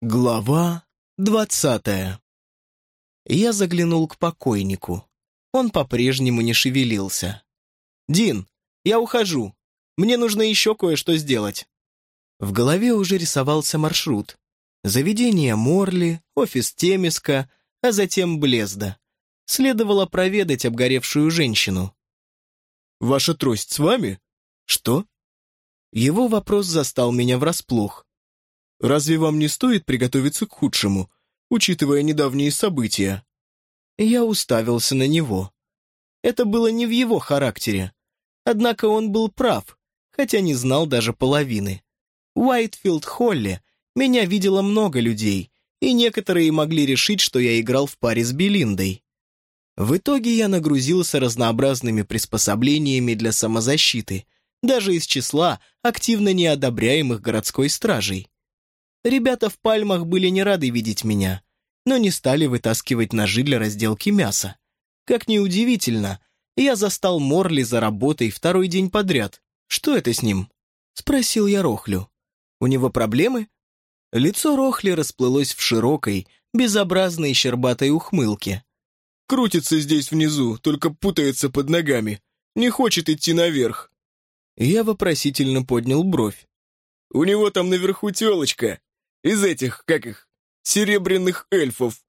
Глава двадцатая Я заглянул к покойнику. Он по-прежнему не шевелился. «Дин, я ухожу. Мне нужно еще кое-что сделать». В голове уже рисовался маршрут. Заведение Морли, офис Темиска, а затем Блезда. Следовало проведать обгоревшую женщину. «Ваша трость с вами?» «Что?» Его вопрос застал меня врасплох. Разве вам не стоит приготовиться к худшему, учитывая недавние события?» Я уставился на него. Это было не в его характере. Однако он был прав, хотя не знал даже половины. В Уайтфилд-Холле меня видело много людей, и некоторые могли решить, что я играл в паре с Белиндой. В итоге я нагрузился разнообразными приспособлениями для самозащиты, даже из числа активно неодобряемых городской стражей. Ребята в пальмах были не рады видеть меня, но не стали вытаскивать ножи для разделки мяса. Как ни удивительно, я застал Морли за работой второй день подряд. Что это с ним? Спросил я Рохлю. У него проблемы? Лицо Рохли расплылось в широкой, безобразной щербатой ухмылке. «Крутится здесь внизу, только путается под ногами. Не хочет идти наверх». Я вопросительно поднял бровь. «У него там наверху телочка. Из этих, как их, серебряных эльфов».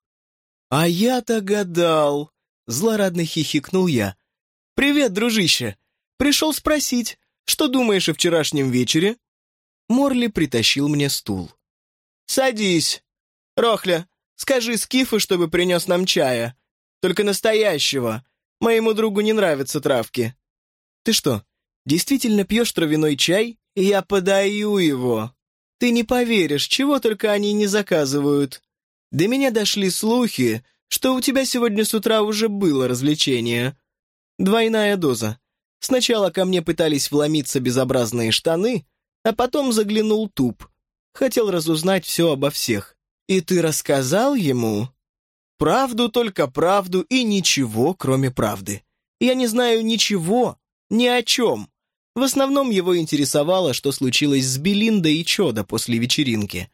«А я-то гадал!» — злорадно хихикнул я. «Привет, дружище! Пришел спросить, что думаешь о вчерашнем вечере?» Морли притащил мне стул. «Садись. Рохля, скажи Скифу, чтобы принес нам чая. Только настоящего. Моему другу не нравятся травки». «Ты что, действительно пьешь травяной чай? Я подаю его». Ты не поверишь, чего только они не заказывают. До меня дошли слухи, что у тебя сегодня с утра уже было развлечение. Двойная доза. Сначала ко мне пытались вломиться безобразные штаны, а потом заглянул туп. Хотел разузнать все обо всех. И ты рассказал ему? Правду, только правду и ничего, кроме правды. Я не знаю ничего, ни о чем. В основном его интересовало, что случилось с Белиндой и Чода после вечеринки.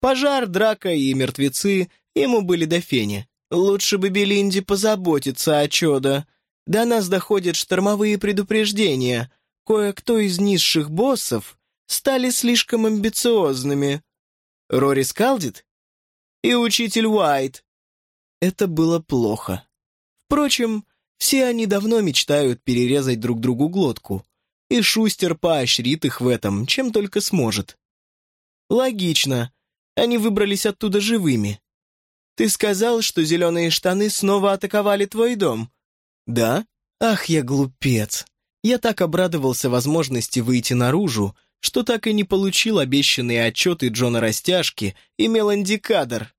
Пожар, драка и мертвецы ему были до фени. Лучше бы Белинде позаботиться о Чода. До нас доходят штормовые предупреждения. Кое-кто из низших боссов стали слишком амбициозными. Рори Скалдит? И учитель Уайт. Это было плохо. Впрочем, все они давно мечтают перерезать друг другу глотку и Шустер поощрит их в этом, чем только сможет. Логично. Они выбрались оттуда живыми. Ты сказал, что зеленые штаны снова атаковали твой дом? Да? Ах, я глупец. Я так обрадовался возможности выйти наружу, что так и не получил обещанные отчеты Джона Растяжки и Меланди Кадр.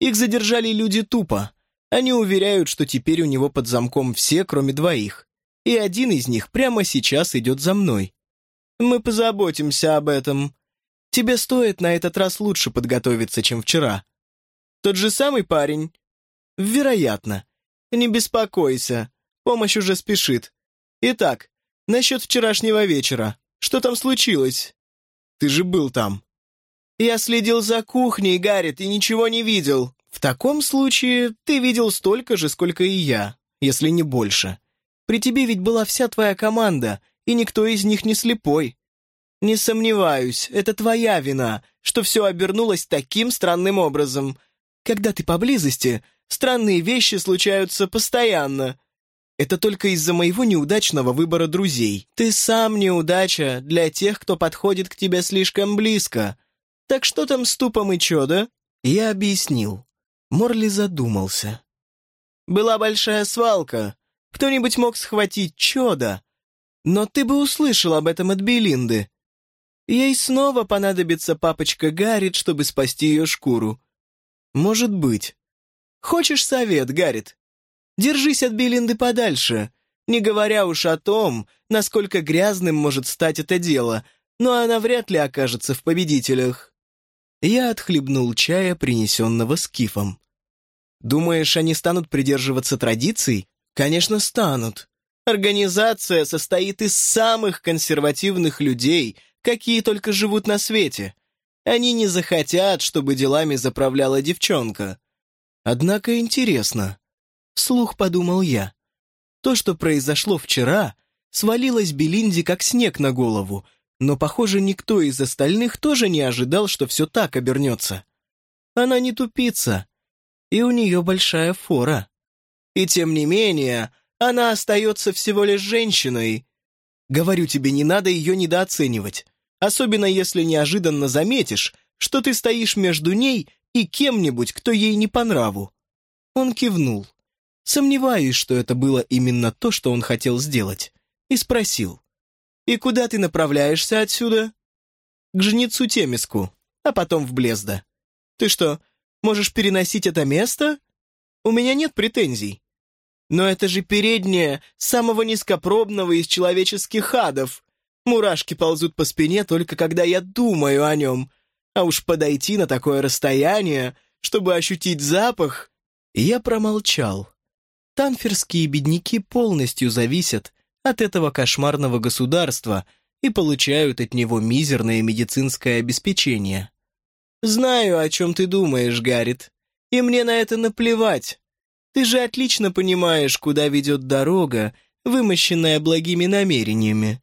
Их задержали люди тупо. Они уверяют, что теперь у него под замком все, кроме двоих и один из них прямо сейчас идет за мной. Мы позаботимся об этом. Тебе стоит на этот раз лучше подготовиться, чем вчера. Тот же самый парень? Вероятно. Не беспокойся, помощь уже спешит. Итак, насчет вчерашнего вечера. Что там случилось? Ты же был там. Я следил за кухней, Гаррит, и ничего не видел. В таком случае ты видел столько же, сколько и я, если не больше. При тебе ведь была вся твоя команда, и никто из них не слепой. Не сомневаюсь, это твоя вина, что все обернулось таким странным образом. Когда ты поблизости, странные вещи случаются постоянно. Это только из-за моего неудачного выбора друзей. Ты сам неудача для тех, кто подходит к тебе слишком близко. Так что там с тупом и чё, Я объяснил. Морли задумался. Была большая свалка, кто-нибудь мог схватить чудо. Но ты бы услышал об этом от Белинды. Ей снова понадобится папочка Гаррит, чтобы спасти ее шкуру. Может быть. Хочешь совет, Гаррит? Держись от Белинды подальше, не говоря уж о том, насколько грязным может стать это дело, но она вряд ли окажется в победителях. Я отхлебнул чая, принесенного скифом. Думаешь, они станут придерживаться традиций, Конечно, станут. Организация состоит из самых консервативных людей, какие только живут на свете. Они не захотят, чтобы делами заправляла девчонка. Однако интересно. Вслух подумал я. То, что произошло вчера, свалилось Белинде как снег на голову, но, похоже, никто из остальных тоже не ожидал, что все так обернется. Она не тупица, и у нее большая фора. И тем не менее, она остается всего лишь женщиной. Говорю тебе, не надо ее недооценивать, особенно если неожиданно заметишь, что ты стоишь между ней и кем-нибудь, кто ей не по нраву. Он кивнул. Сомневаюсь, что это было именно то, что он хотел сделать, и спросил. «И куда ты направляешься отсюда?» «К жнецу Темиску, а потом в Блезда. Ты что, можешь переносить это место? У меня нет претензий. Но это же передняя самого низкопробного из человеческих адов. Мурашки ползут по спине только когда я думаю о нем. А уж подойти на такое расстояние, чтобы ощутить запах... Я промолчал. Танферские бедняки полностью зависят от этого кошмарного государства и получают от него мизерное медицинское обеспечение. «Знаю, о чем ты думаешь, Гаррит, и мне на это наплевать. Ты же отлично понимаешь, куда ведет дорога, вымощенная благими намерениями.